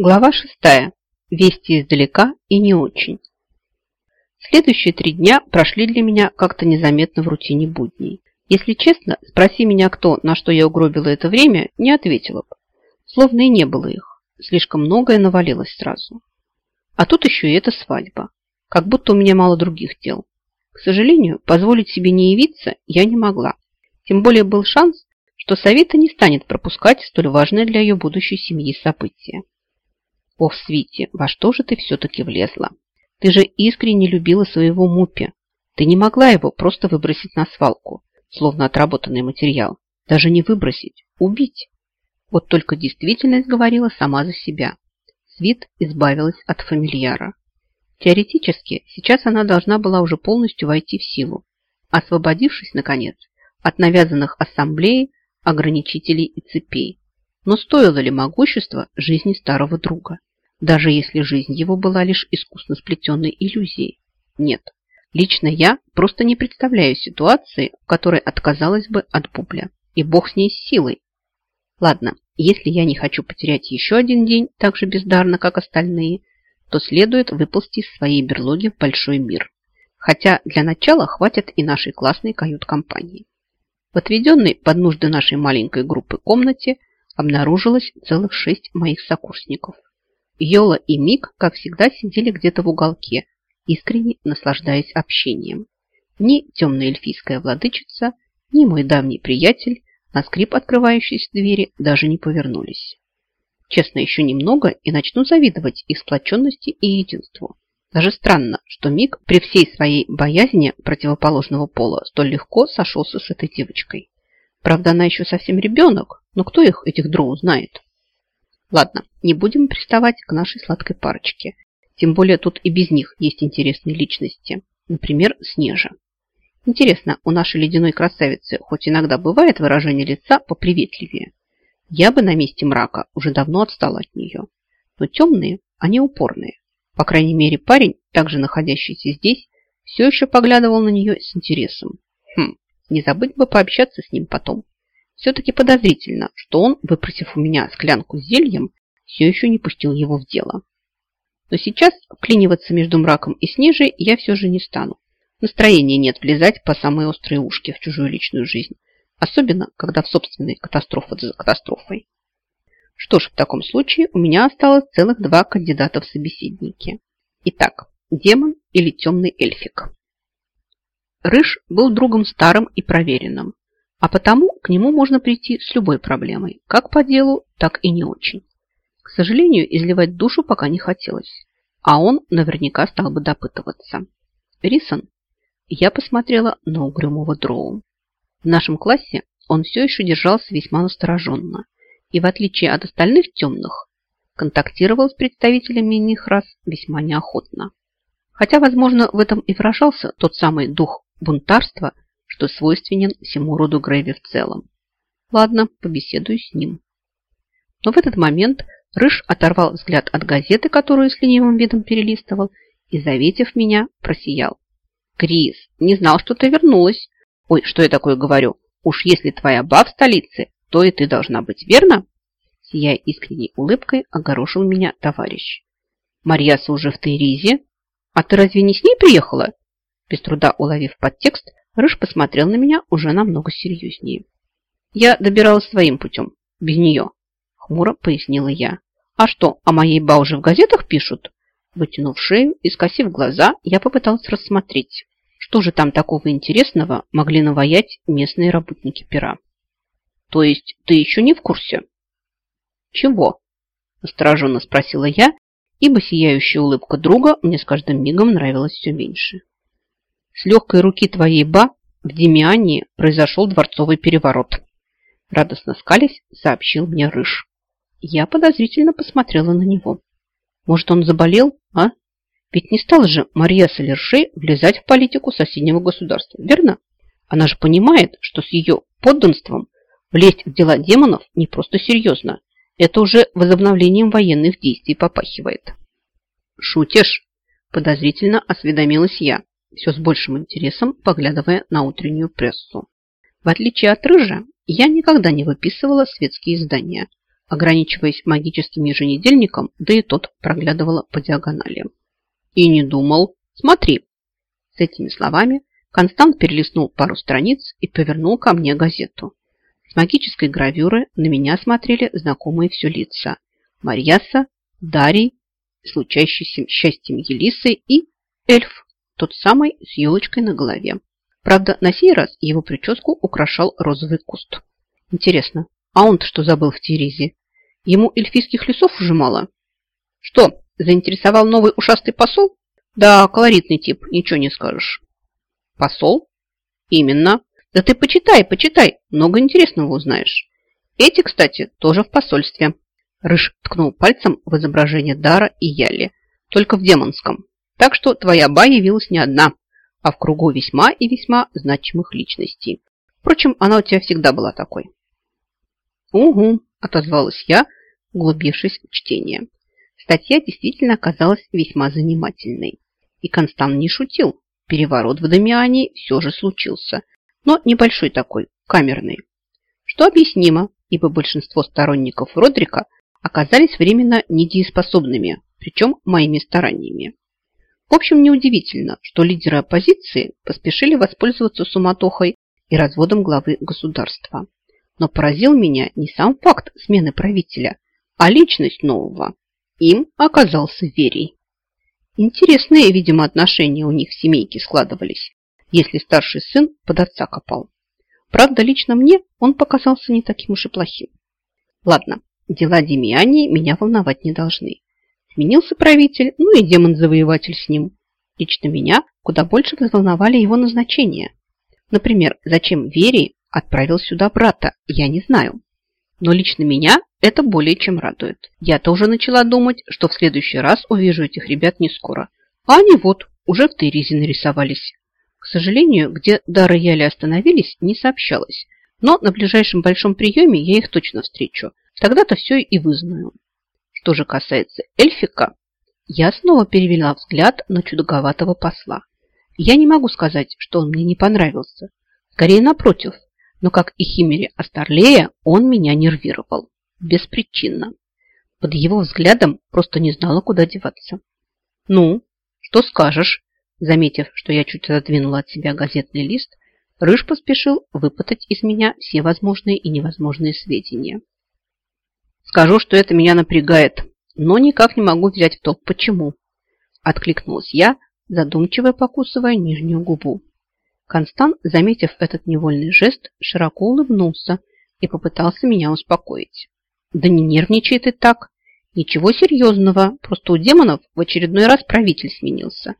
Глава шестая. Вести издалека и не очень. Следующие три дня прошли для меня как-то незаметно в рутине будней. Если честно, спроси меня кто, на что я угробила это время, не ответила бы. Словно и не было их. Слишком многое навалилось сразу. А тут еще и эта свадьба. Как будто у меня мало других дел. К сожалению, позволить себе не явиться я не могла. Тем более был шанс, что Совета не станет пропускать столь важное для ее будущей семьи событие. Ох, Свити, во что же ты все-таки влезла? Ты же искренне любила своего Мупи. Ты не могла его просто выбросить на свалку, словно отработанный материал. Даже не выбросить, убить. Вот только действительность говорила сама за себя. Свит избавилась от фамильяра. Теоретически, сейчас она должна была уже полностью войти в силу, освободившись, наконец, от навязанных ассамблеи, ограничителей и цепей. Но стоило ли могущество жизни старого друга? Даже если жизнь его была лишь искусно сплетенной иллюзией. Нет, лично я просто не представляю ситуации, в которой отказалась бы от бубля. И бог с ней с силой. Ладно, если я не хочу потерять еще один день так же бездарно, как остальные, то следует выползти из своей берлоги в большой мир. Хотя для начала хватит и нашей классной кают-компании. В отведенной под нужды нашей маленькой группы комнате обнаружилось целых шесть моих сокурсников. Йола и Мик, как всегда, сидели где-то в уголке, искренне наслаждаясь общением. Ни темная эльфийская владычица, ни мой давний приятель на скрип открывающейся двери даже не повернулись. Честно, еще немного и начну завидовать их сплоченности и единству. Даже странно, что Мик при всей своей боязни противоположного пола столь легко сошелся с этой девочкой. Правда, она еще совсем ребенок, но кто их, этих дроу, знает? Ладно, не будем приставать к нашей сладкой парочке. Тем более тут и без них есть интересные личности. Например, Снежа. Интересно, у нашей ледяной красавицы хоть иногда бывает выражение лица поприветливее? Я бы на месте мрака уже давно отстала от нее. Но темные, они упорные. По крайней мере, парень, также находящийся здесь, все еще поглядывал на нее с интересом. Хм, не забыть бы пообщаться с ним потом. Все-таки подозрительно, что он, выпросив у меня склянку с зельем, все еще не пустил его в дело. Но сейчас вклиниваться между мраком и снежей я все же не стану. Настроения нет влезать по самые острые ушки в чужую личную жизнь, особенно когда в собственной катастрофа за катастрофой. Что ж, в таком случае у меня осталось целых два кандидата в собеседники. Итак, демон или темный эльфик. Рыж был другом старым и проверенным, а потому к нему можно прийти с любой проблемой, как по делу, так и не очень. К сожалению, изливать душу пока не хотелось, а он наверняка стал бы допытываться. Рисон, я посмотрела на угрюмого дроу. В нашем классе он все еще держался весьма настороженно и, в отличие от остальных темных, контактировал с представителями иных рас весьма неохотно. Хотя, возможно, в этом и выражался тот самый дух бунтарства – что свойственен всему роду Грейви в целом. Ладно, побеседую с ним. Но в этот момент Рыж оторвал взгляд от газеты, которую с ленивым видом перелистывал, и, заветив меня, просиял. «Крис, не знал, что ты вернулась. Ой, что я такое говорю? Уж если твоя ба в столице, то и ты должна быть, верно?» Сияя искренней улыбкой, огорошил меня товарищ. «Марьяса уже в Тейризе? А ты разве не с ней приехала?» Без труда уловив подтекст, Рыж посмотрел на меня уже намного серьезнее. Я добиралась своим путем, без нее, хмуро пояснила я. А что, о моей ба уже в газетах пишут? Вытянув шею и скосив глаза, я попыталась рассмотреть, что же там такого интересного могли наваять местные работники пера. То есть ты еще не в курсе? Чего? Настороженно спросила я, ибо сияющая улыбка друга мне с каждым мигом нравилась все меньше. С легкой руки твоей ба в Демиании произошел дворцовый переворот. Радостно скались, сообщил мне Рыж. Я подозрительно посмотрела на него. Может, он заболел, а? Ведь не стала же Мария Солершей влезать в политику соседнего государства, верно? Она же понимает, что с ее подданством влезть в дела демонов не просто серьезно. Это уже возобновлением военных действий попахивает. «Шутишь?» – подозрительно осведомилась я все с большим интересом поглядывая на утреннюю прессу. В отличие от Рыжа, я никогда не выписывала светские издания, ограничиваясь магическим еженедельником, да и тот проглядывала по диагонали. И не думал. Смотри. С этими словами Констант перелистнул пару страниц и повернул ко мне газету. С магической гравюры на меня смотрели знакомые все лица. Марьяса, Дарий, случающийся счастьем Елисы и эльф, тот самый с елочкой на голове. Правда, на сей раз его прическу украшал розовый куст. Интересно, а он-то что забыл в Тиризе? Ему эльфийских лесов уже мало? Что, заинтересовал новый ушастый посол? Да, колоритный тип, ничего не скажешь. Посол? Именно. Да ты почитай, почитай, много интересного узнаешь. Эти, кстати, тоже в посольстве. Рыж ткнул пальцем в изображение Дара и Яли, только в демонском. Так что твоя ба явилась не одна, а в кругу весьма и весьма значимых личностей. Впрочем, она у тебя всегда была такой. «Угу», – отозвалась я, углубившись в чтение. Статья действительно оказалась весьма занимательной. И Констант не шутил. Переворот в Дамиане все же случился. Но небольшой такой, камерный. Что объяснимо, ибо большинство сторонников Родрика оказались временно недееспособными, причем моими стараниями. В общем, неудивительно, что лидеры оппозиции поспешили воспользоваться суматохой и разводом главы государства. Но поразил меня не сам факт смены правителя, а личность нового. Им оказался Верий. Интересные, видимо, отношения у них в семейке складывались, если старший сын под отца копал. Правда, лично мне он показался не таким уж и плохим. Ладно, дела Демиани меня волновать не должны. Сменился правитель, ну и демон-завоеватель с ним. Лично меня куда больше взволновали его назначения. Например, зачем Вере отправил сюда брата, я не знаю. Но лично меня это более чем радует. Я-то уже начала думать, что в следующий раз увижу этих ребят не скоро. А они вот, уже в Тейризе нарисовались. К сожалению, где Дара и Яли остановились, не сообщалось. Но на ближайшем большом приеме я их точно встречу. Тогда-то все и вызнаю. Что же касается эльфика, я снова перевела взгляд на чудаковатого посла. Я не могу сказать, что он мне не понравился. Скорее, напротив. Но, как и Химери Астарлея, он меня нервировал. Беспричинно. Под его взглядом просто не знала, куда деваться. «Ну, что скажешь?» Заметив, что я чуть отодвинула от себя газетный лист, Рыж поспешил выпытать из меня все возможные и невозможные сведения. Скажу, что это меня напрягает, но никак не могу взять в толк, почему. Откликнулась я, задумчиво покусывая нижнюю губу. Констант, заметив этот невольный жест, широко улыбнулся и попытался меня успокоить. Да не нервничай ты так. Ничего серьезного, просто у демонов в очередной раз правитель сменился.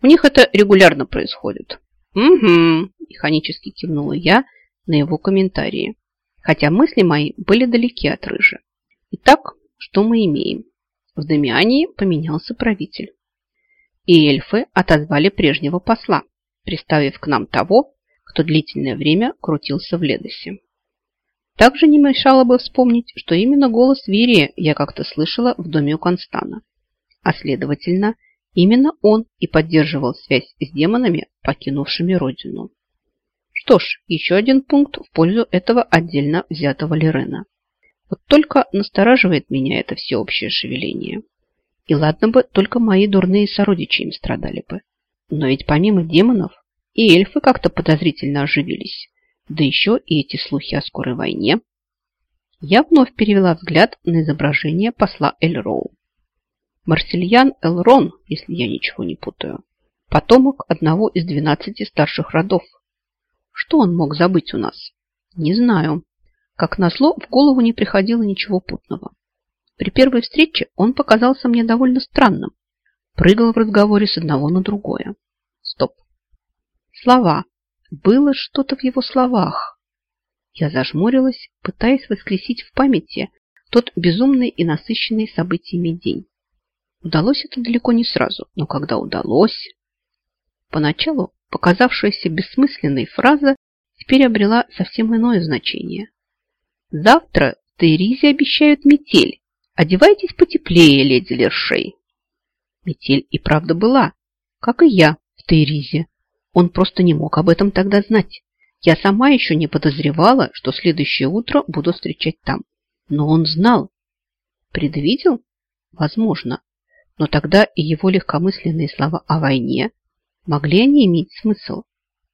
У них это регулярно происходит. Угу, механически кивнула я на его комментарии, хотя мысли мои были далеки от рыжи. Итак, что мы имеем? В Дамиании поменялся правитель. И эльфы отозвали прежнего посла, приставив к нам того, кто длительное время крутился в Ледосе. Также не мешало бы вспомнить, что именно голос Вирия я как-то слышала в доме у Констана. А следовательно, именно он и поддерживал связь с демонами, покинувшими родину. Что ж, еще один пункт в пользу этого отдельно взятого Лерена. Вот только настораживает меня это всеобщее шевеление. И ладно бы, только мои дурные сородичи им страдали бы. Но ведь помимо демонов и эльфы как-то подозрительно оживились. Да еще и эти слухи о скорой войне. Я вновь перевела взгляд на изображение посла Эльроу. Марсельян Элрон, если я ничего не путаю. Потомок одного из двенадцати старших родов. Что он мог забыть у нас? Не знаю. Как назло, в голову не приходило ничего путного. При первой встрече он показался мне довольно странным. Прыгал в разговоре с одного на другое. Стоп. Слова. Было что-то в его словах. Я зажмурилась, пытаясь воскресить в памяти тот безумный и насыщенный событиями день. Удалось это далеко не сразу, но когда удалось... Поначалу показавшаяся бессмысленной фраза теперь обрела совсем иное значение. Завтра в Тейризе обещают метель. Одевайтесь потеплее, леди Лершей. Метель и правда была, как и я в Тейризе. Он просто не мог об этом тогда знать. Я сама еще не подозревала, что следующее утро буду встречать там. Но он знал, Предвидел? Возможно. Но тогда и его легкомысленные слова о войне могли они иметь смысл?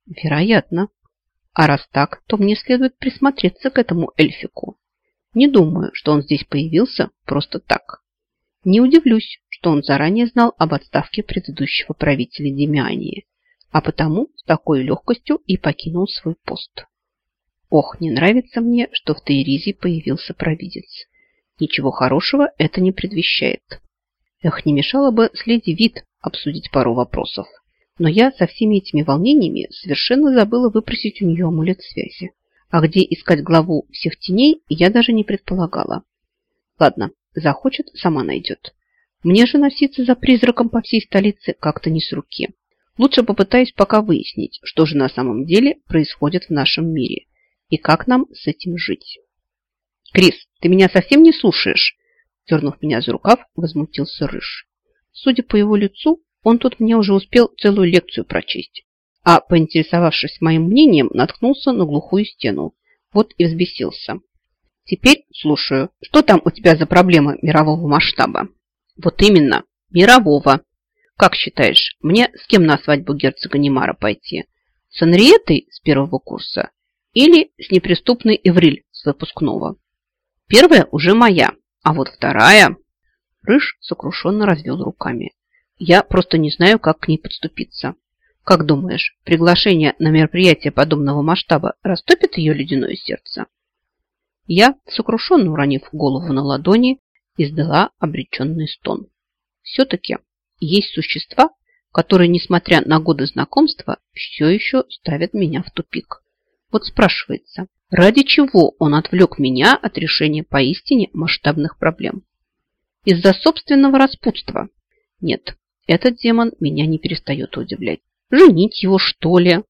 Вероятно. А раз так, то мне следует присмотреться к этому эльфику. Не думаю, что он здесь появился просто так. Не удивлюсь, что он заранее знал об отставке предыдущего правителя Демиании, а потому с такой легкостью и покинул свой пост. Ох, не нравится мне, что в Тейризе появился провидец. Ничего хорошего это не предвещает. Эх, не мешало бы с леди Вид обсудить пару вопросов. Но я со всеми этими волнениями совершенно забыла выпросить у нее амулет связи. А где искать главу всех теней, я даже не предполагала. Ладно, захочет, сама найдет. Мне же носиться за призраком по всей столице как-то не с руки. Лучше попытаюсь пока выяснить, что же на самом деле происходит в нашем мире и как нам с этим жить. Крис, ты меня совсем не слушаешь? Дернув меня за рукав, возмутился Рыж. Судя по его лицу, он тут мне уже успел целую лекцию прочесть а, поинтересовавшись моим мнением, наткнулся на глухую стену. Вот и взбесился. Теперь слушаю. Что там у тебя за проблемы мирового масштаба? Вот именно, мирового. Как считаешь, мне с кем на свадьбу герцога Немара пойти? С Анриетой с первого курса или с неприступной Эвриль с выпускного? Первая уже моя, а вот вторая... Рыж сокрушенно развел руками. Я просто не знаю, как к ней подступиться. Как думаешь, приглашение на мероприятие подобного масштаба растопит ее ледяное сердце? Я, сокрушенно уронив голову на ладони, издала обреченный стон. Все-таки есть существа, которые, несмотря на годы знакомства, все еще ставят меня в тупик. Вот спрашивается, ради чего он отвлек меня от решения поистине масштабных проблем? Из-за собственного распутства? Нет, этот демон меня не перестает удивлять. Женить его, что ли?